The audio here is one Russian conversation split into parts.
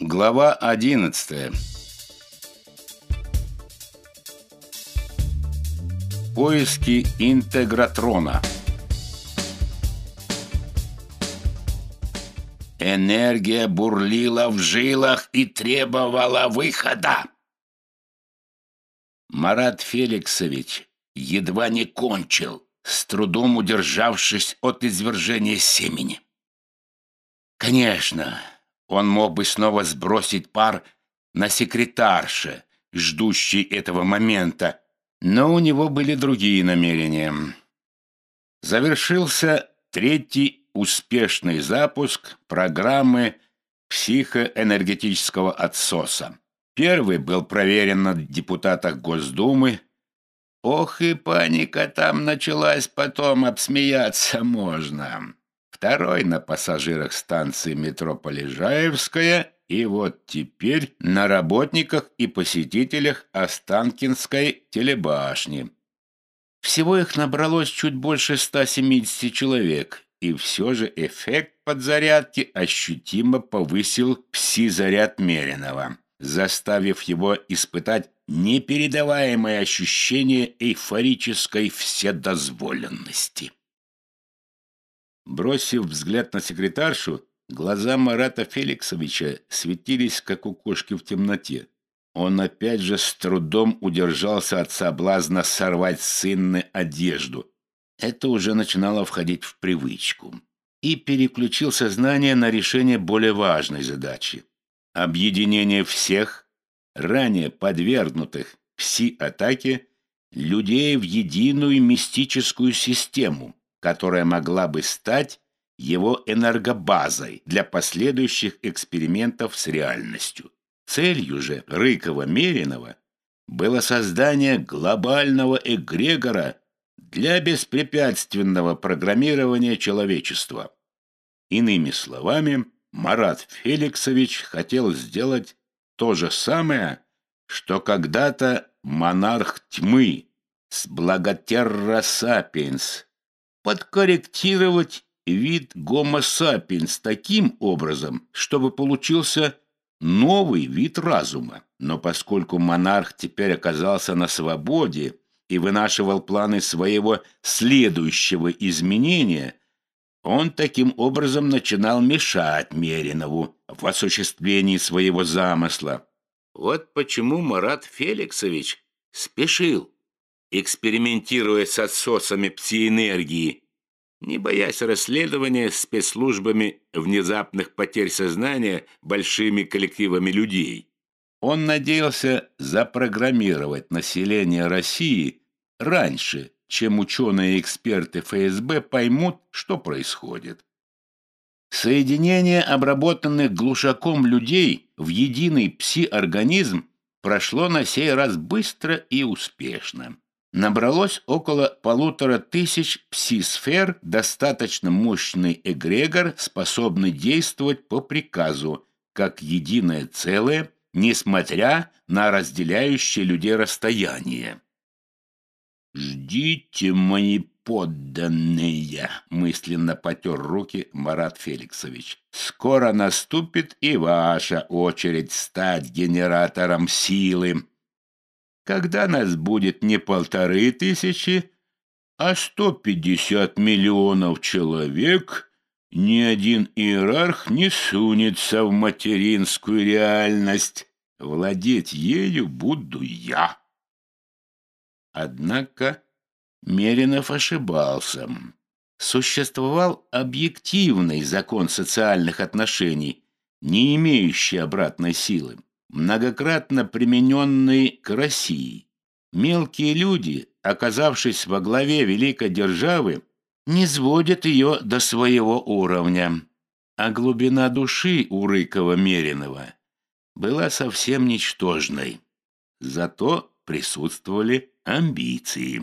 Глава 11. Поиски интегратрона. Энергия бурлила в жилах и требовала выхода. Марат Феликсович едва не кончил, с трудом удержавшись от извержения семени. Конечно, он мог бы снова сбросить пар на секретарше, ждущей этого момента, но у него были другие намерения. Завершился третий успешный запуск программы психоэнергетического отсоса. Первый был проверен на депутатах Госдумы. Ох и паника там началась, потом обсмеяться можно второй на пассажирах станции метро Полежаевская и вот теперь на работниках и посетителях Останкинской телебашни. Всего их набралось чуть больше 170 человек, и все же эффект подзарядки ощутимо повысил пси-заряд Меринова, заставив его испытать непередаваемое ощущение эйфорической вседозволенности. Бросив взгляд на секретаршу, глаза Марата Феликсовича светились, как у кошки в темноте. Он опять же с трудом удержался от соблазна сорвать с одежду. Это уже начинало входить в привычку. И переключил сознание на решение более важной задачи. Объединение всех, ранее подвергнутых пси-атаке, людей в единую мистическую систему – которая могла бы стать его энергобазой для последующих экспериментов с реальностью. Целью же Рыкова-Меринова было создание глобального эгрегора для беспрепятственного программирования человечества. Иными словами, Марат Феликсович хотел сделать то же самое, что когда-то монарх тьмы с благотерра сапиенс подкорректировать вид гомо сапиенс таким образом, чтобы получился новый вид разума. Но поскольку монарх теперь оказался на свободе и вынашивал планы своего следующего изменения, он таким образом начинал мешать Меринову в осуществлении своего замысла. Вот почему Марат Феликсович спешил экспериментируя с отсосами псиэнергии, не боясь расследования спецслужбами внезапных потерь сознания большими коллективами людей. Он надеялся запрограммировать население России раньше, чем ученые-эксперты ФСБ поймут, что происходит. Соединение обработанных глушаком людей в единый пси-организм прошло на сей раз быстро и успешно набралось около полутора тысяч пси-сфер, достаточно мощный эгрегор, способный действовать по приказу, как единое целое, несмотря на разделяющее людей расстояние. «Ждите, мои подданные!» — мысленно потер руки Марат Феликсович. «Скоро наступит и ваша очередь стать генератором силы!» Когда нас будет не полторы тысячи, а сто пятьдесят миллионов человек, ни один иерарх не сунется в материнскую реальность. Владеть ею буду я. Однако Меринов ошибался. Существовал объективный закон социальных отношений, не имеющий обратной силы многократно примененный к России. Мелкие люди, оказавшись во главе великой державы, не сводят ее до своего уровня. А глубина души у Рыкова-Меринова была совсем ничтожной. Зато присутствовали амбиции.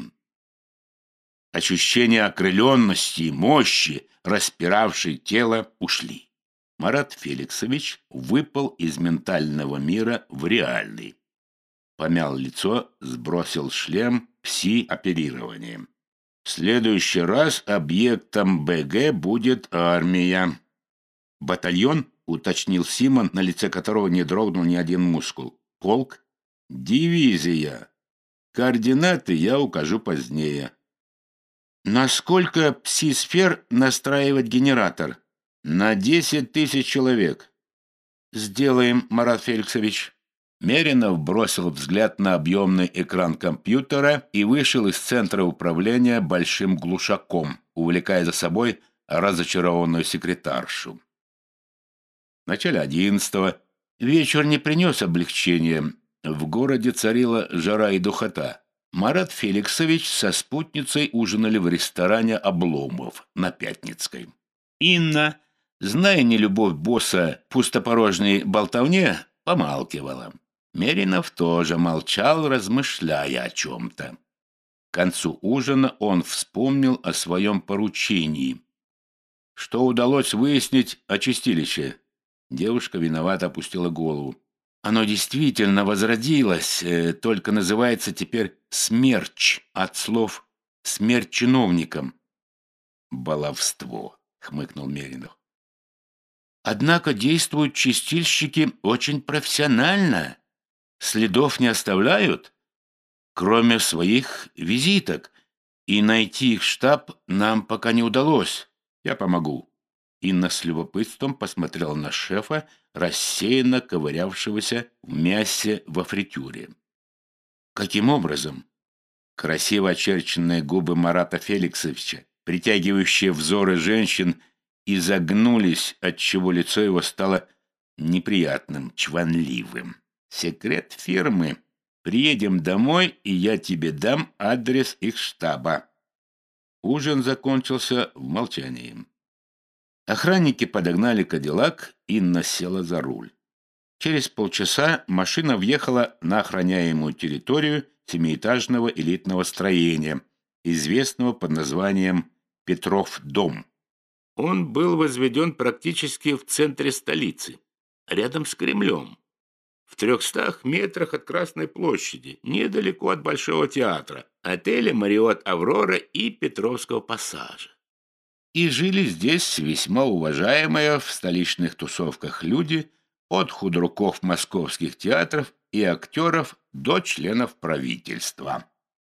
Ощущение окрыленности и мощи, распиравшей тело, ушли. Марат Феликсович выпал из ментального мира в реальный. Помял лицо, сбросил шлем пси-оперированием. В следующий раз объектом БГ будет армия. Батальон — уточнил Симон, на лице которого не дрогнул ни один мускул. «Полк?» «Дивизия. Координаты я укажу позднее». «Насколько пси-сфер настраивать генератор?» «На десять тысяч человек». «Сделаем, Марат Феликсович». Меринов бросил взгляд на объемный экран компьютера и вышел из центра управления большим глушаком, увлекая за собой разочарованную секретаршу. В начале одиннадцатого вечер не принес облегчения. В городе царила жара и духота. Марат Феликсович со спутницей ужинали в ресторане «Обломов» на Пятницкой. Инна, зная нелюбовь босса пустопорожней болтовне, помалкивала. Меринов тоже молчал, размышляя о чем-то. К концу ужина он вспомнил о своем поручении. Что удалось выяснить о чистилище? Девушка виновато опустила голову. Оно действительно возродилось, э, только называется теперь «смерч» от слов «смерть чиновникам». «Баловство», — хмыкнул Меринов. Однако действуют чистильщики очень профессионально следов не оставляют, кроме своих визиток, и найти их штаб нам пока не удалось. Я помогу». Инна с любопытством посмотрела на шефа, рассеянно ковырявшегося в мясе во фритюре. «Каким образом?» Красиво очерченные губы Марата Феликсовича, притягивающие взоры женщин, изогнулись, отчего лицо его стало неприятным, чванливым. Секрет фирмы. Приедем домой, и я тебе дам адрес их штаба. Ужин закончился в молчании. Охранники подогнали кадиллак, Инна села за руль. Через полчаса машина въехала на охраняемую территорию семиэтажного элитного строения, известного под названием Петров дом. Он был возведен практически в центре столицы, рядом с Кремлем в трехстах метрах от Красной площади, недалеко от Большого театра, отеля «Мариот Аврора» и Петровского пассажа. И жили здесь весьма уважаемые в столичных тусовках люди от худруков московских театров и актеров до членов правительства.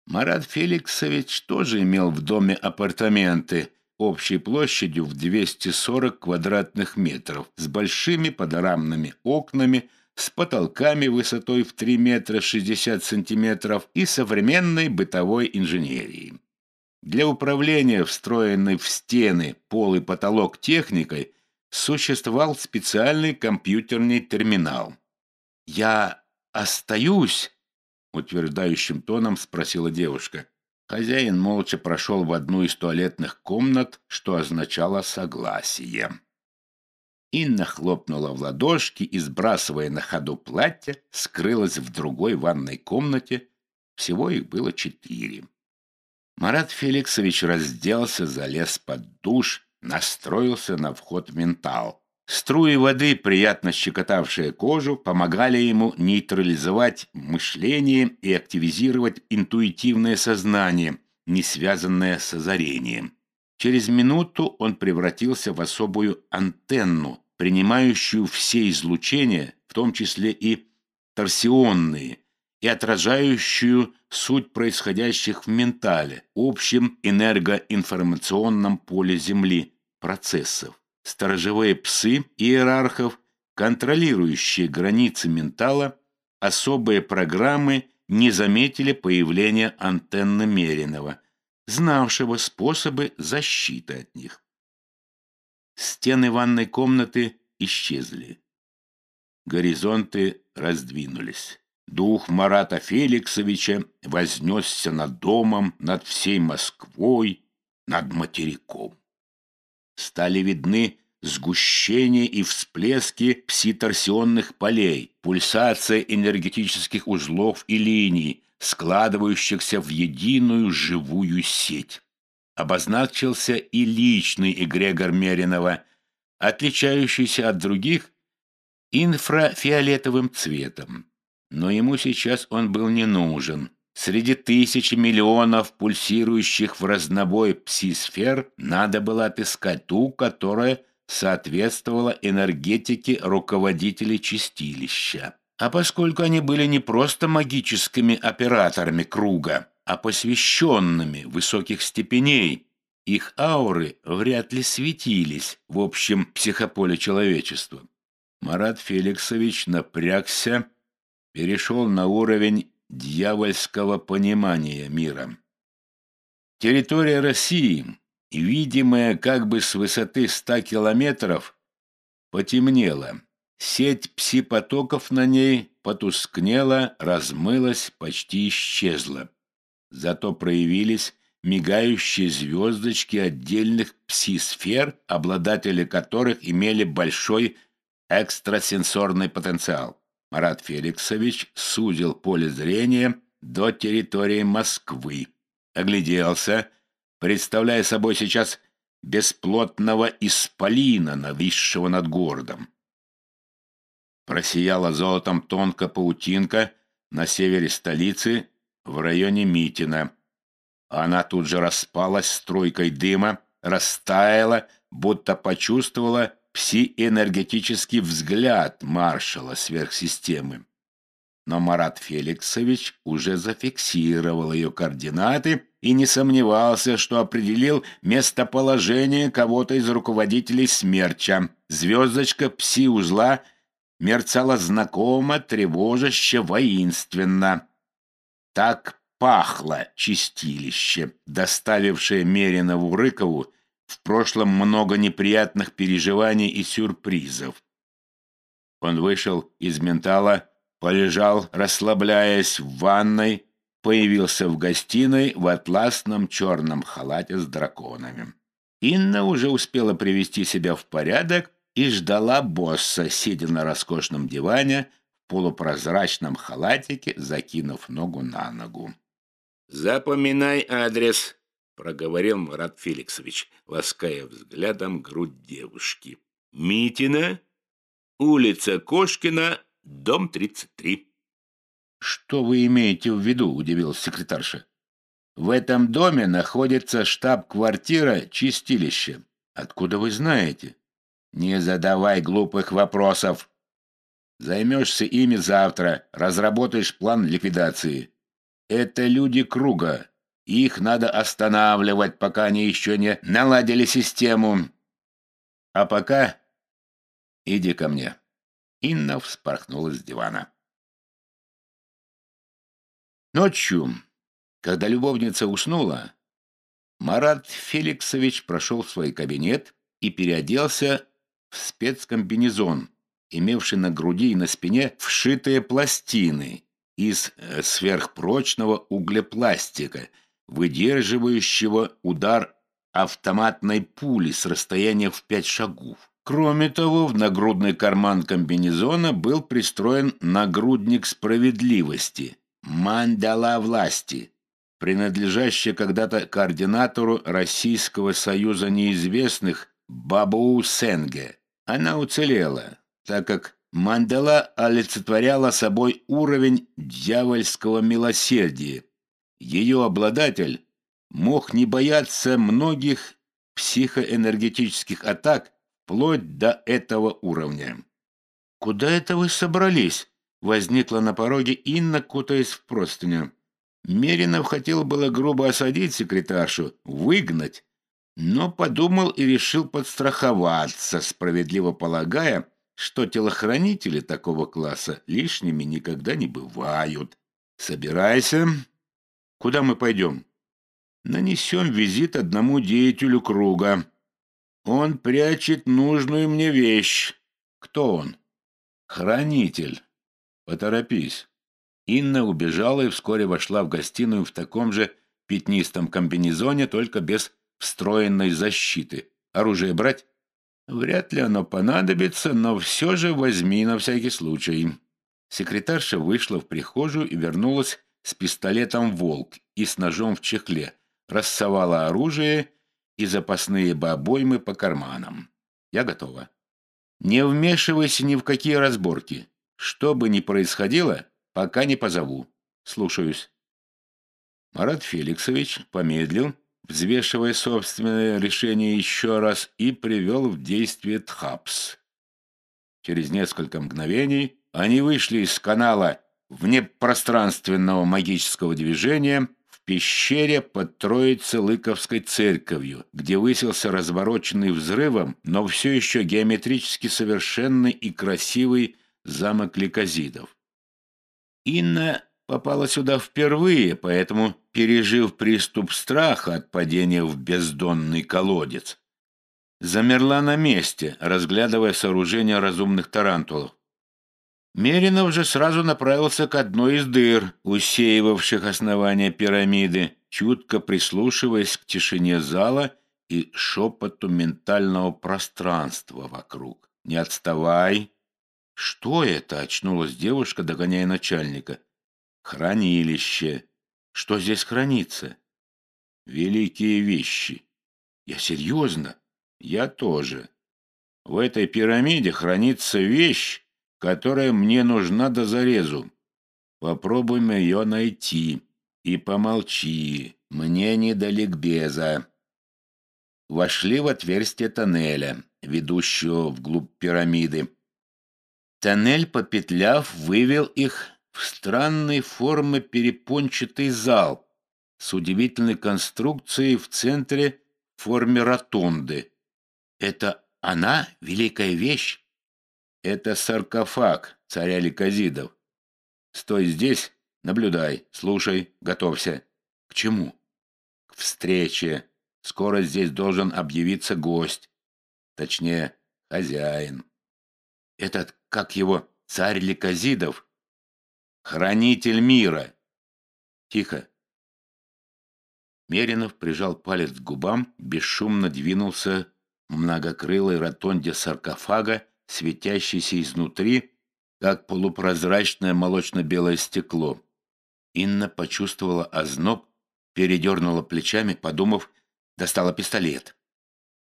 Марат Феликсович тоже имел в доме апартаменты общей площадью в 240 квадратных метров с большими панорамными окнами – с потолками высотой в 3 метра 60 сантиметров и современной бытовой инженерией. Для управления встроенной в стены, пол и потолок техникой существовал специальный компьютерный терминал. «Я остаюсь?» — утверждающим тоном спросила девушка. Хозяин молча прошел в одну из туалетных комнат, что означало согласие. Инна хлопнула в ладошки и, сбрасывая на ходу платье, скрылась в другой ванной комнате. Всего их было четыре. Марат Феликсович разделся, залез под душ, настроился на вход в ментал. Струи воды, приятно щекотавшие кожу, помогали ему нейтрализовать мышление и активизировать интуитивное сознание, не связанное с озарением. Через минуту он превратился в особую антенну, принимающую все излучения, в том числе и торсионные, и отражающую суть происходящих в ментале, общем энергоинформационном поле Земли, процессов. Сторожевые псы иерархов, контролирующие границы ментала, особые программы не заметили появления антенны Меринова, знавшего способы защиты от них. Стены ванной комнаты исчезли. Горизонты раздвинулись. Дух Марата Феликсовича вознесся над домом, над всей Москвой, над материком. Стали видны сгущение и всплески пситорсионных полей, пульсация энергетических узлов и линий, складывающихся в единую живую сеть обозначился и личный эгрегор Меринова, отличающийся от других инфрафиолетовым цветом. Но ему сейчас он был не нужен. Среди тысячи миллионов пульсирующих в разнобой пси-сфер надо было отыскать ту, которая соответствовала энергетике руководителей чистилища. А поскольку они были не просто магическими операторами круга, а посвященными высоких степеней, их ауры вряд ли светились в общем психополе человечества. Марат Феликсович напрягся, перешел на уровень дьявольского понимания мира. Территория России, видимая как бы с высоты ста километров, потемнела. Сеть пси-потоков на ней потускнела, размылась, почти исчезла. Зато проявились мигающие звездочки отдельных пси-сфер, обладатели которых имели большой экстрасенсорный потенциал. Марат Феликсович сузил поле зрения до территории Москвы. Огляделся, представляя собой сейчас бесплотного исполина, нависшего над городом. Просияла золотом тонко паутинка на севере столицы в районе Митина. Она тут же распалась струйкой дыма, растаяла, будто почувствовала псиэнергетический взгляд маршала сверхсистемы. Но Марат Феликсович уже зафиксировал ее координаты и не сомневался, что определил местоположение кого-то из руководителей смерча. Звездочка пси-узла мерцала знакомо, тревожаще, воинственно. Так пахло чистилище, доставившее Меринову Рыкову в прошлом много неприятных переживаний и сюрпризов. Он вышел из ментала, полежал, расслабляясь в ванной, появился в гостиной в атласном черном халате с драконами. Инна уже успела привести себя в порядок и ждала босса, сидя на роскошном диване в полупрозрачном халатике, закинув ногу на ногу. «Запоминай адрес», — проговорил Марат Феликсович, лаская взглядом грудь девушки. «Митина, улица Кошкина, дом 33». «Что вы имеете в виду?» — удивилась секретарша. «В этом доме находится штаб-квартира чистилища. Откуда вы знаете?» «Не задавай глупых вопросов. Займешься ими завтра, разработаешь план ликвидации. Это люди круга, их надо останавливать, пока они еще не наладили систему. А пока иди ко мне. Инна вспорхнула с дивана. Ночью, когда любовница уснула, Марат Феликсович прошел в свой кабинет и переоделся в спецкомбинезон, имевший на груди и на спине вшитые пластины из э, сверхпрочного углепластика – выдерживающего удар автоматной пули с расстояния в пять шагов. Кроме того, в нагрудный карман комбинезона был пристроен нагрудник справедливости «Мандала власти», принадлежащий когда-то координатору Российского союза неизвестных Бабу Сенге. Она уцелела, так как мандала олицетворяла собой уровень дьявольского милосердия, ее обладатель мог не бояться многих психоэнергетических атак вплоть до этого уровня. «Куда это вы собрались?» — возникла на пороге Инна, кутаясь в простыню. Меринов хотел было грубо осадить секретаршу, выгнать, но подумал и решил подстраховаться, справедливо полагая, что телохранители такого класса лишними никогда не бывают. «Собирайся», Куда мы пойдем? Нанесем визит одному деятелю круга. Он прячет нужную мне вещь. Кто он? Хранитель. Поторопись. Инна убежала и вскоре вошла в гостиную в таком же пятнистом комбинезоне, только без встроенной защиты. Оружие брать? Вряд ли оно понадобится, но все же возьми на всякий случай. Секретарша вышла в прихожую и вернулась с пистолетом «Волк» и с ножом в чехле, рассовала оружие и запасные обоймы по карманам. Я готова. Не вмешивайся ни в какие разборки. Что бы ни происходило, пока не позову. Слушаюсь. Марат Феликсович помедлил, взвешивая собственное решение еще раз, и привел в действие Тхапс. Через несколько мгновений они вышли из канала внепространственного магического движения в пещере под Троице-Лыковской церковью, где высился развороченный взрывом, но все еще геометрически совершенный и красивый замок Ликазидов. Инна попала сюда впервые, поэтому, пережив приступ страха от падения в бездонный колодец, замерла на месте, разглядывая сооружение разумных тарантулов. Меринов же сразу направился к одной из дыр, усеивавших основание пирамиды, чутко прислушиваясь к тишине зала и шепоту ментального пространства вокруг. «Не отставай!» «Что это?» — очнулась девушка, догоняя начальника. «Хранилище. Что здесь хранится?» «Великие вещи». «Я серьезно?» «Я тоже. В этой пирамиде хранится вещь, которая мне нужна до зарезу. Попробуем ее найти. И помолчи, мне не до ликбеза». Вошли в отверстие тоннеля, ведущего вглубь пирамиды. Тоннель, попетляв, вывел их в странной формы перепончатый зал с удивительной конструкцией в центре в форме ротонды. Это она, великая вещь? Это саркофаг царя Ликазидов. Стой здесь, наблюдай, слушай, готовься. К чему? К встрече. Скоро здесь должен объявиться гость. Точнее, хозяин. Этот как его, царь Ликазидов, хранитель мира. Тихо. Меринов прижал палец к губам, бесшумно двинулся в многокрылой ротонде саркофага, светящейся изнутри, как полупрозрачное молочно-белое стекло. Инна почувствовала озноб, передернула плечами, подумав, достала пистолет.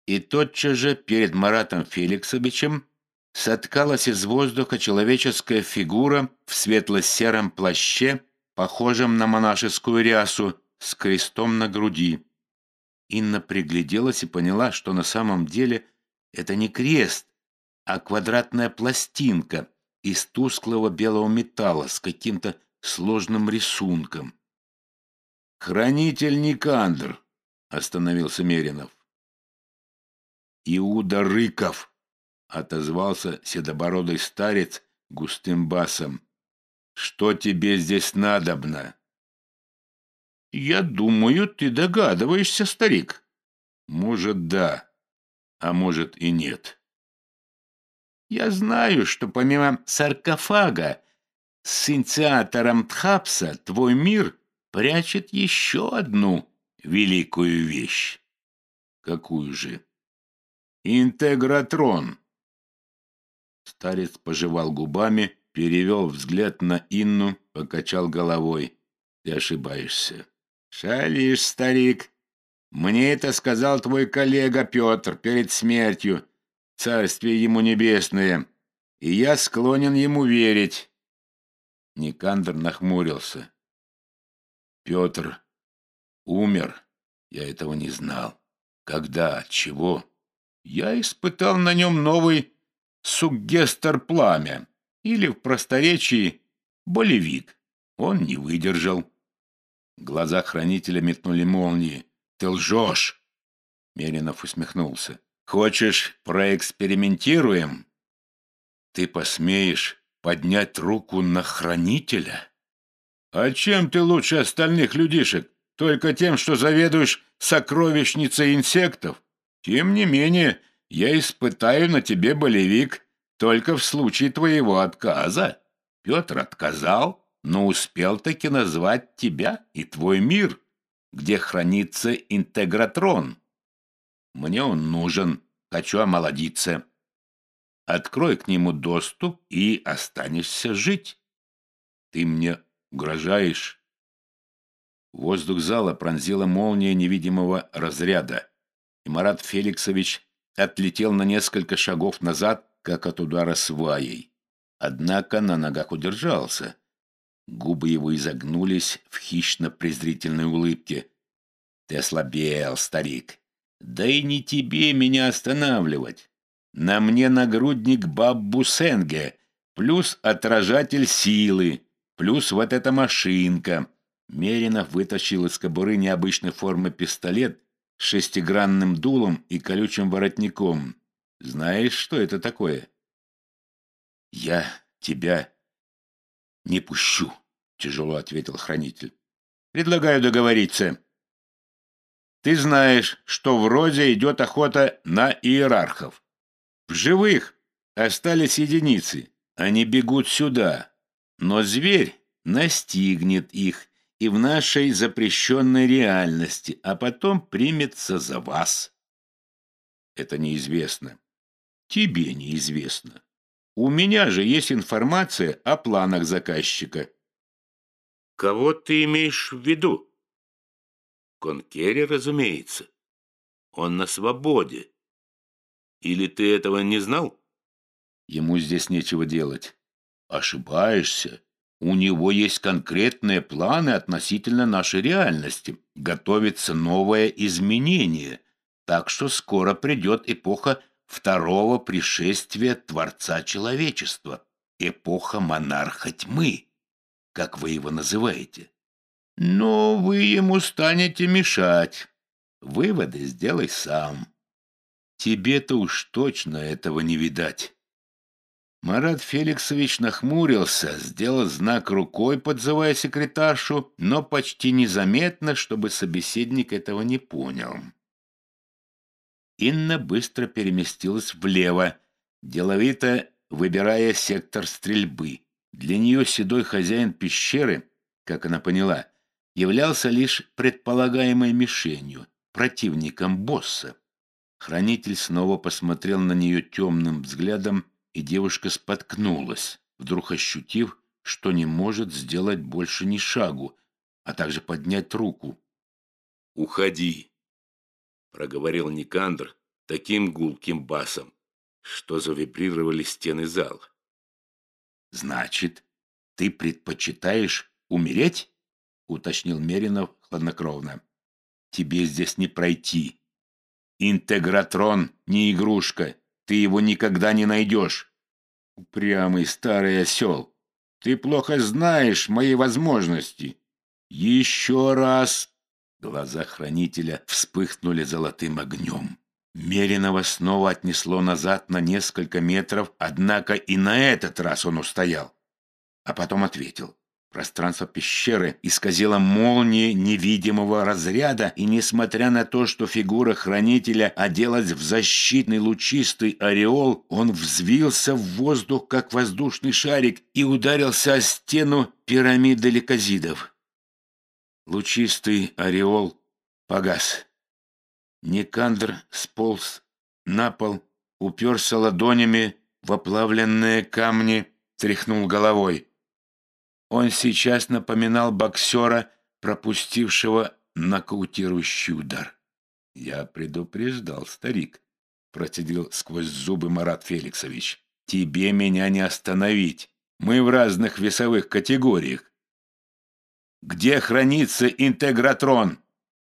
И тотчас же перед Маратом Феликсовичем соткалась из воздуха человеческая фигура в светло-сером плаще, похожем на монашескую рясу, с крестом на груди. Инна пригляделась и поняла, что на самом деле это не крест, а квадратная пластинка из тусклого белого металла с каким-то сложным рисунком. «Хранитель Никандр», — остановился Меринов. «Иуда Рыков», отозвался седобородый старец густым басом. «Что тебе здесь надобно?» «Я думаю, ты догадываешься, старик». «Может, да, а может и нет». «Я знаю, что помимо саркофага с инициатором Тхапса твой мир прячет еще одну великую вещь». «Какую же?» «Интегратрон». Старец пожевал губами, перевел взгляд на Инну, покачал головой. Ты ошибаешься. Шалишь, старик. Мне это сказал твой коллега Петр перед смертью. Царствие ему небесное. И я склонен ему верить. Никандр нахмурился. Петр умер. Я этого не знал. Когда? Чего? Я испытал на нем новый суггестер пламя, или в просторечии болевик. Он не выдержал. Глаза хранителя метнули молнии. «Ты лжешь!» Меринов усмехнулся. «Хочешь, проэкспериментируем?» «Ты посмеешь поднять руку на хранителя?» «А чем ты лучше остальных людишек? Только тем, что заведуешь сокровищницей инсектов? Тем не менее, я испытаю на тебе болевик только в случае твоего отказа. Петр отказал, но успел таки назвать тебя и твой мир, где хранится интегратрон. Мне он нужен, хочу омолодиться. Открой к нему доступ и останешься жить. Ты мне угрожаешь. Воздух зала пронзила молния невидимого разряда, и Марат Феликсович отлетел на несколько шагов назад, как от удара сваей. Однако на ногах удержался. Губы его изогнулись в хищно-презрительной улыбке. Ты ослабел, старик. Да и не тебе меня останавливать. На мне нагрудник Баббусенге, плюс отражатель силы, плюс вот эта машинка. Меринов вытащил из кобуры необычной формы пистолет с шестигранным дулом и колючим воротником. Знаешь, что это такое? Я тебя не пущу, тяжело ответил хранитель. Предлагаю договориться. Ты знаешь, что в Розе идет охота на иерархов. В живых остались единицы. Они бегут сюда. Но зверь настигнет их и в нашей запрещенной реальности, а потом примется за вас. Это неизвестно. Тебе неизвестно. У меня же есть информация о планах заказчика. Кого ты имеешь в виду? Конкери, разумеется. Он на свободе. Или ты этого не знал? Ему здесь нечего делать. Ошибаешься. У него есть конкретные планы относительно нашей реальности. Готовится новое изменение. Так что скоро придет эпоха второго пришествия Творца Человечества. Эпоха монарха тьмы, как вы его называете. Но вы ему станете мешать. Выводы сделай сам. Тебе-то уж точно этого не видать. Марат Феликсович нахмурился, сделал знак рукой, подзывая секретаршу, но почти незаметно, чтобы собеседник этого не понял. Инна быстро переместилась влево, деловито выбирая сектор стрельбы. Для нее седой хозяин пещеры, как она поняла, являлся лишь предполагаемой мишенью, противником босса. Хранитель снова посмотрел на нее темным взглядом, и девушка споткнулась, вдруг ощутив, что не может сделать больше ни шагу, а также поднять руку. «Уходи!» — проговорил Никандр таким гулким басом, что завибрировали стены зала. «Значит, ты предпочитаешь умереть?» — уточнил Меринов хладнокровно. «Тебе здесь не пройти. Интегратрон не игрушка, ты его никогда не найдешь. Упрямый старый осел, ты плохо знаешь мои возможности. Еще раз!» Глаза хранителя вспыхнули золотым огнем. Мериного снова отнесло назад на несколько метров, однако и на этот раз он устоял. А потом ответил. Пространство пещеры исказило молнии невидимого разряда, и несмотря на то, что фигура хранителя оделась в защитный лучистый ореол, он взвился в воздух, как воздушный шарик, и ударился о стену пирамиды ликозидов. Лучистый ореол погас. Никандр сполз на пол, уперся ладонями в оплавленные камни, тряхнул головой. Он сейчас напоминал боксера, пропустившего нокаутирующий удар. «Я предупреждал, старик», — процедил сквозь зубы Марат Феликсович. «Тебе меня не остановить. Мы в разных весовых категориях. Где хранится интегратрон?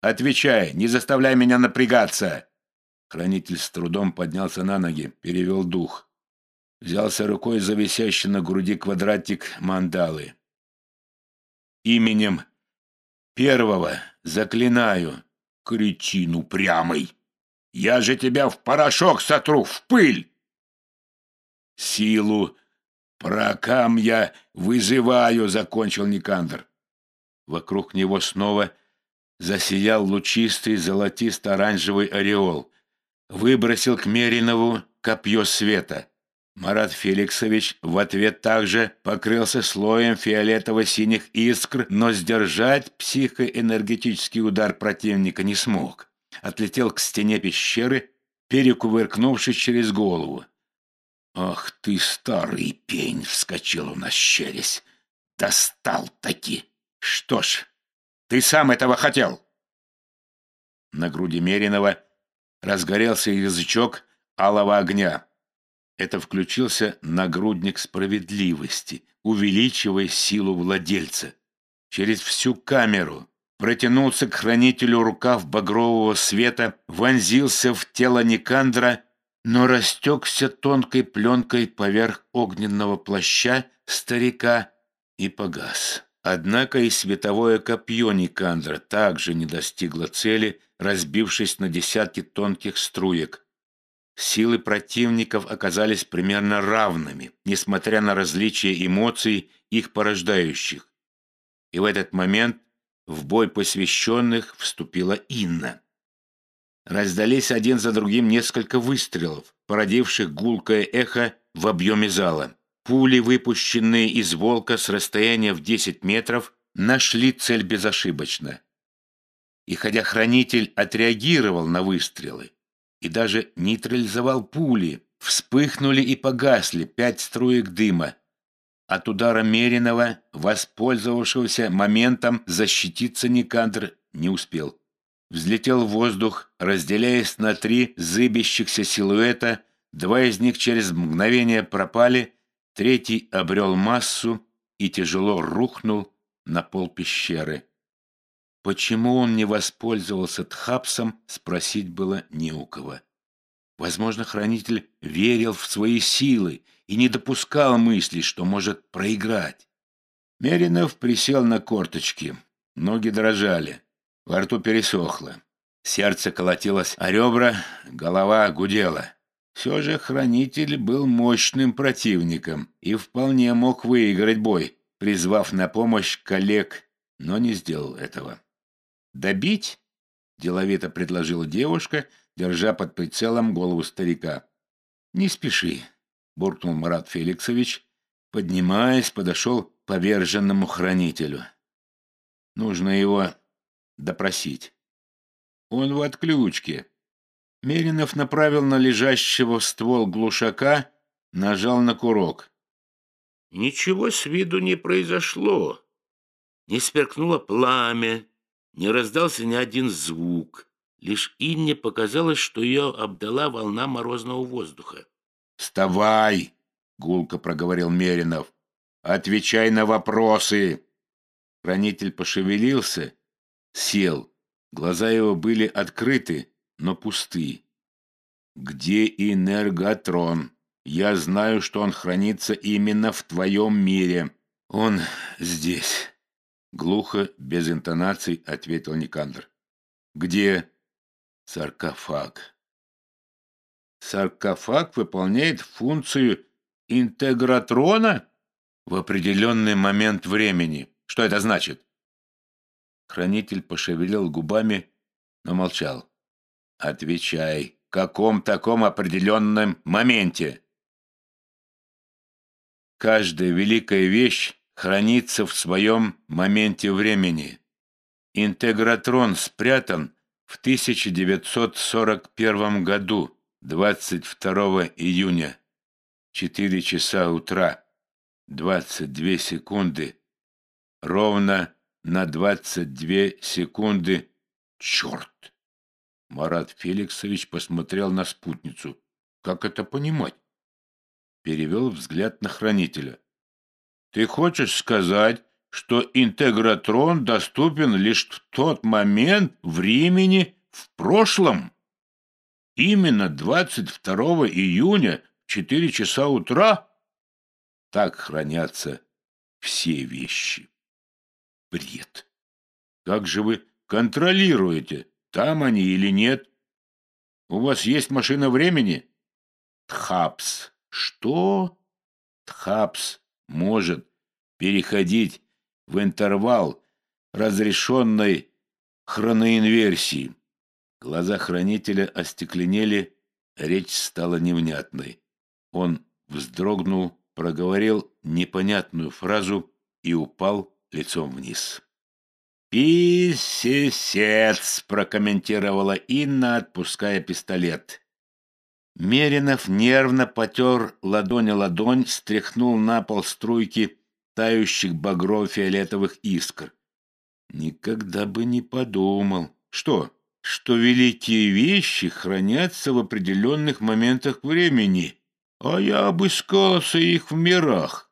Отвечай, не заставляй меня напрягаться!» Хранитель с трудом поднялся на ноги, перевел дух. Взялся рукой за висящий на груди квадратик мандалы именем первого заклинаю, кретин упрямый. Я же тебя в порошок сотру, в пыль. Силу прокам я вызываю, закончил Никандр. Вокруг него снова засиял лучистый золотисто-оранжевый ореол. Выбросил к Меринову копье света. Марат Феликсович в ответ также покрылся слоем фиолетово-синих искр, но сдержать психоэнергетический удар противника не смог. Отлетел к стене пещеры, перекувыркнувшись через голову. «Ах ты, старый пень!» — вскочил он, ощерясь. «Достал-таки! Что ж, ты сам этого хотел!» На груди Меринова разгорелся язычок алого огня. Это включился нагрудник справедливости, увеличивая силу владельца. Через всю камеру протянулся к хранителю рукав багрового света, вонзился в тело Никандра, но растекся тонкой пленкой поверх огненного плаща старика и погас. Однако и световое копье Никандра также не достигло цели, разбившись на десятки тонких струек. Силы противников оказались примерно равными, несмотря на различия эмоций, их порождающих. И в этот момент в бой посвященных вступила Инна. Раздались один за другим несколько выстрелов, породивших гулкое эхо в объеме зала. Пули, выпущенные из волка с расстояния в 10 метров, нашли цель безошибочно. И хотя хранитель отреагировал на выстрелы и даже нейтрализовал пули, вспыхнули и погасли пять струек дыма. От удара Меринова, воспользовавшегося моментом, защититься Никандр не успел. Взлетел в воздух, разделяясь на три зыбящихся силуэта, два из них через мгновение пропали, третий обрел массу и тяжело рухнул на пол пещеры. Почему он не воспользовался Тхапсом, спросить было не у кого. Возможно, хранитель верил в свои силы и не допускал мысли, что может проиграть. Меринов присел на корточки, ноги дрожали, во рту пересохло. Сердце колотилось а ребра, голова гудела. Все же хранитель был мощным противником и вполне мог выиграть бой, призвав на помощь коллег, но не сделал этого. «Добить?» — деловито предложила девушка, держа под прицелом голову старика. «Не спеши», — буркнул Марат Феликсович, поднимаясь, подошел к поверженному хранителю. «Нужно его допросить. Он в отключке». Меринов направил на лежащего ствол глушака, нажал на курок. Ничего с виду не произошло. Не сверкнуло пламя, не раздался ни один звук. Лишь Инне показалось, что ее обдала волна морозного воздуха. «Вставай!» — гулко проговорил Меринов. «Отвечай на вопросы!» Хранитель пошевелился, сел. Глаза его были открыты, но пусты. «Где энерготрон? Я знаю, что он хранится именно в твоем мире. Он здесь». Глухо, без интонаций, ответил Никандр. «Где?» «Саркофаг». «Саркофаг выполняет функцию интегратрона в определенный момент времени. Что это значит?» Хранитель пошевелил губами, но молчал. Отвечай, в каком таком определенном моменте? Каждая великая вещь хранится в своем моменте времени. Интегратрон спрятан в 1941 году, 22 июня, 4 часа утра, 22 секунды, ровно на 22 секунды. Черт! Марат Феликсович посмотрел на спутницу. Как это понимать? Перевел взгляд на хранителя. Ты хочешь сказать, что интегратрон доступен лишь в тот момент времени в прошлом? Именно 22 июня в 4 часа утра? Так хранятся все вещи. Бред. Как же вы контролируете там они или нет? У вас есть машина времени? Тхапс. Что? Тхапс может переходить в интервал разрешенной хроноинверсии. Глаза хранителя остекленели, речь стала невнятной. Он вздрогнул, проговорил непонятную фразу и упал лицом вниз. «Писесец», — прокомментировала Инна, отпуская пистолет. Меринов нервно потер ладонь ладонь, стряхнул на пол струйки тающих багрово-фиолетовых искр. Никогда бы не подумал. Что? Что великие вещи хранятся в определенных моментах времени, а я обыскался их в мирах.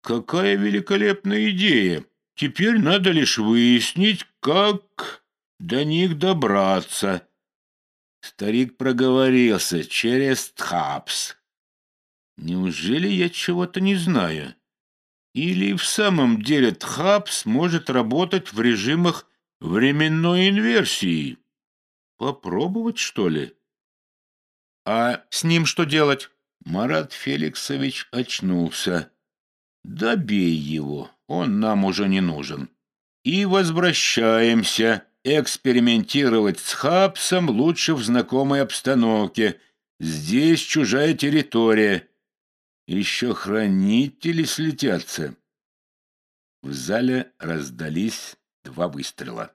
Какая великолепная идея! Теперь надо лишь выяснить, как до них добраться. Старик проговорился через Тхапс. Неужели я чего-то не знаю? Или в самом деле Тхапс может работать в режимах временной инверсии? Попробовать, что ли? А с ним что делать? Марат Феликсович очнулся. Добей его, он нам уже не нужен. И возвращаемся. Экспериментировать с Хапсом лучше в знакомой обстановке. Здесь чужая территория. Еще хранители слетятся. В зале раздались два выстрела.